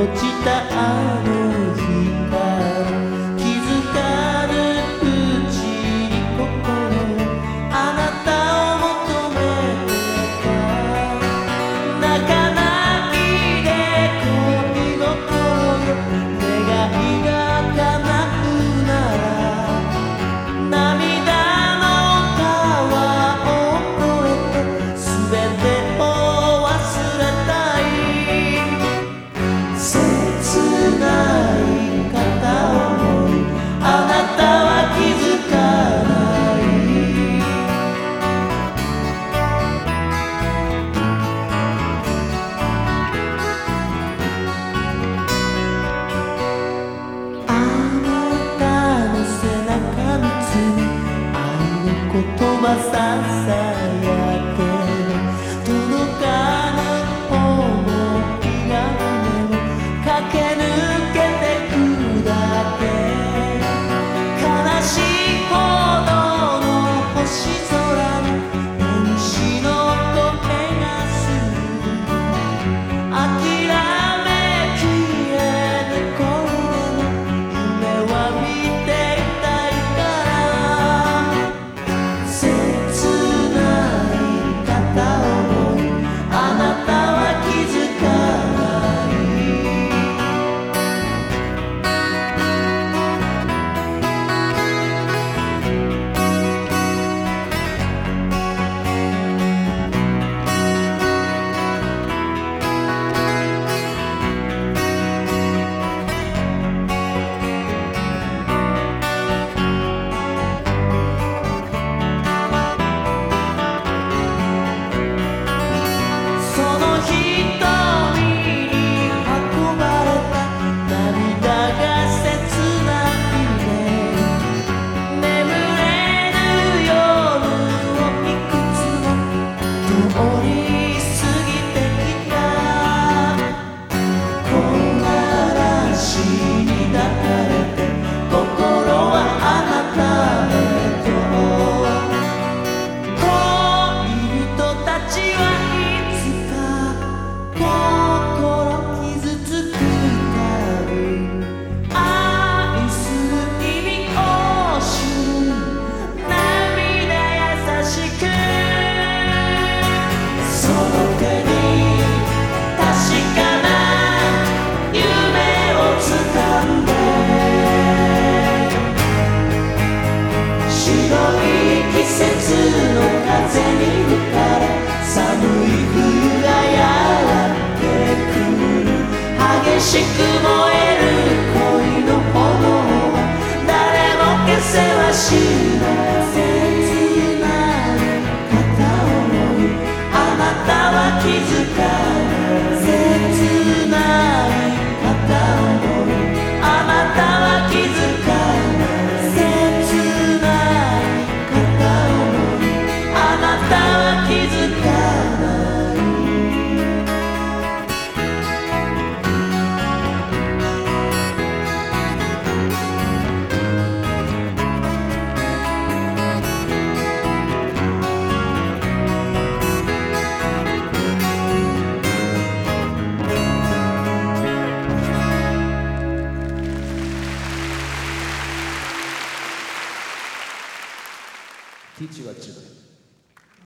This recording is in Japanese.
落ちた sa sa 節の風に吹かれ寒い冬がやってくる激しく燃える恋の炎誰も消せはしないティチは自。